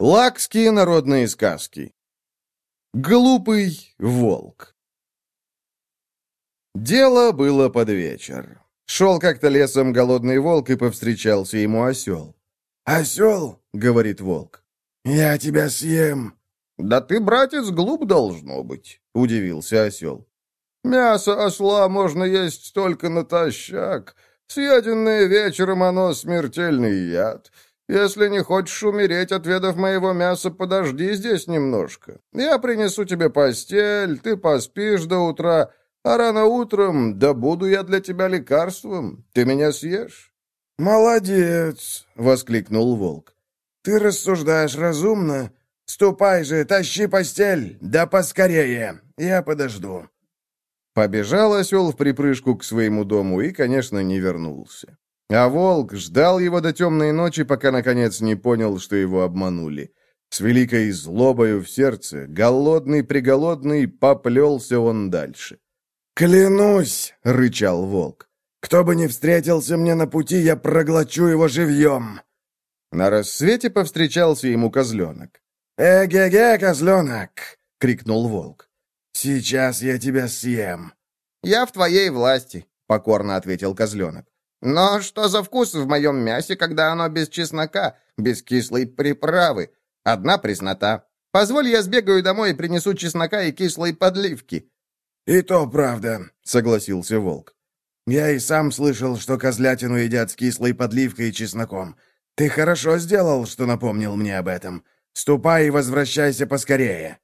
Лакские народные сказки. Глупый волк. Дело было под вечер. Шел как-то лесом голодный волк и повстречался ему осел. «Осел», — говорит волк, — «я тебя съем». «Да ты, братец, глуп должно быть», — удивился осел. «Мясо осла можно есть только натощак. Съеденное вечером оно смертельный яд. Если не хочешь умереть, отведав моего мяса, подожди здесь немножко. Я принесу тебе постель, ты поспишь до утра, а рано утром добуду я для тебя лекарством. Ты меня съешь?» «Молодец!» — воскликнул волк. «Ты рассуждаешь разумно. Ступай же, тащи постель, да поскорее. Я подожду». Побежал осел в припрыжку к своему дому и, конечно, не вернулся. А волк ждал его до темной ночи, пока, наконец, не понял, что его обманули. С великой злобою в сердце, голодный-приголодный, поплелся он дальше. «Клянусь!» — рычал волк. «Кто бы ни встретился мне на пути, я проглочу его живьем!» На рассвете повстречался ему козленок. «Эге-ге, козленок!» — крикнул волк. «Сейчас я тебя съем!» «Я в твоей власти», — покорно ответил козленок. Но что за вкус в моем мясе, когда оно без чеснока, без кислой приправы? Одна преснота. Позволь, я сбегаю домой и принесу чеснока и кислой подливки». «И то правда», — согласился волк. «Я и сам слышал, что козлятину едят с кислой подливкой и чесноком. Ты хорошо сделал, что напомнил мне об этом. Ступай и возвращайся поскорее».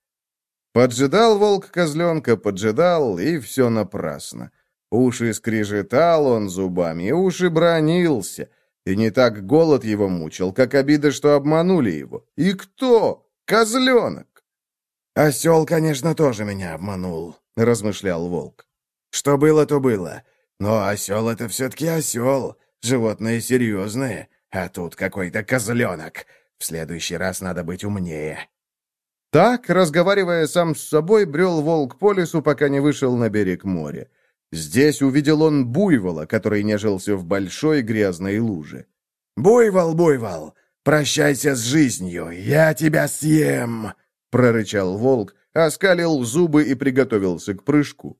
Поджидал волк козленка, поджидал, и все напрасно. Уши скрежетал он зубами, уши бронился. И не так голод его мучил, как обида, что обманули его. И кто? Козленок. «Осел, конечно, тоже меня обманул», — размышлял волк. «Что было, то было. Но осел — это все-таки осел. Животное серьезное. А тут какой-то козленок. В следующий раз надо быть умнее». Так, разговаривая сам с собой, брел волк по лесу, пока не вышел на берег моря. Здесь увидел он буйвола, который нежился в большой грязной луже. «Буйвол, буйвол, прощайся с жизнью, я тебя съем!» — прорычал волк, оскалил зубы и приготовился к прыжку.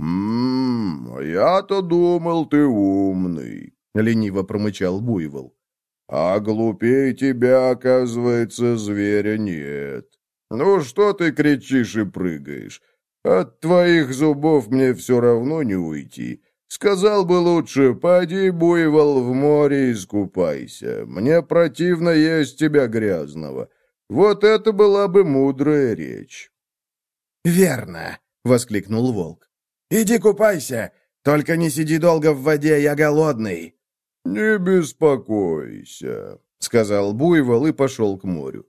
«М-м, я-то думал, ты умный», — лениво промычал буйвол. «А глупее тебя, оказывается, зверя нет. Ну что ты кричишь и прыгаешь? От твоих зубов мне все равно не уйти. Сказал бы лучше, поди, буйвол, в море искупайся. Мне противно есть тебя грязного. Вот это была бы мудрая речь». «Верно!» — воскликнул волк. «Иди купайся, только не сиди долго в воде, я голодный». «Не беспокойся», — сказал буйвол и пошел к морю.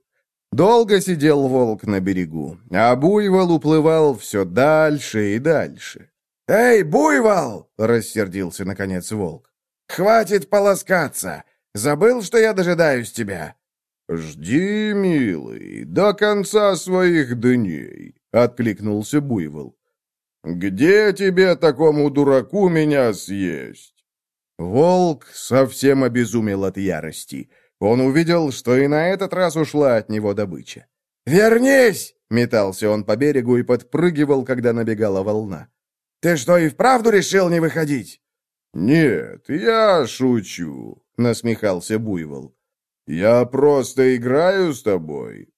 Долго сидел волк на берегу, а буйвол уплывал все дальше и дальше. «Эй, буйвол!» — рассердился, наконец, волк. «Хватит полоскаться! Забыл, что я дожидаюсь тебя?» «Жди, милый, до конца своих дней», — откликнулся буйвол. «Где тебе, такому дураку, меня съесть?» Волк совсем обезумел от ярости — он увидел, что и на этот раз ушла от него добыча. «Вернись!» — метался он по берегу и подпрыгивал, когда набегала волна. «Ты что, и вправду решил не выходить?» «Нет, я шучу», — насмехался Буйвол. «Я просто играю с тобой».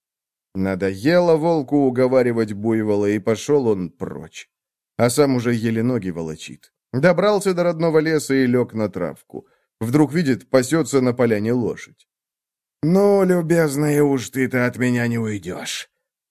Надоело волку уговаривать Буйвола, и пошел он прочь. А сам уже еле ноги волочит. Добрался до родного леса и лег на травку. Вдруг видит, пасется на поляне лошадь. «Ну, любезная, уж ты-то от меня не уйдешь».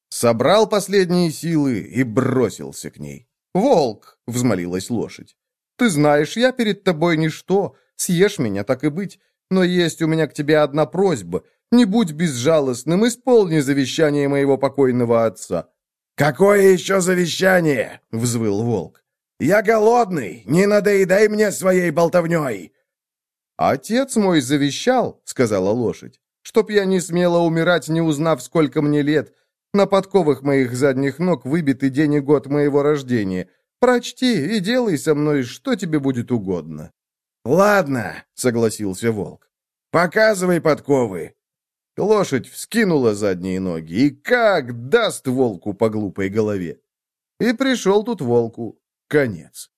Собрал последние силы и бросился к ней. «Волк!» — взмолилась лошадь. «Ты знаешь, я перед тобой ничто. Съешь меня, так и быть. Но есть у меня к тебе одна просьба. Не будь безжалостным, исполни завещание моего покойного отца». «Какое еще завещание?» — взвыл волк. «Я голодный, не надоедай мне своей болтовней!» «Отец мой завещал», — сказала лошадь, чтоб я не смела умирать, не узнав, сколько мне лет. На подковах моих задних ног выбиты день и год моего рождения. Прочти и делай со мной, что тебе будет угодно». «Ладно», — согласился волк. «Показывай подковы». Лошадь вскинула задние ноги и как даст волку по глупой голове. И пришел тут волку конец.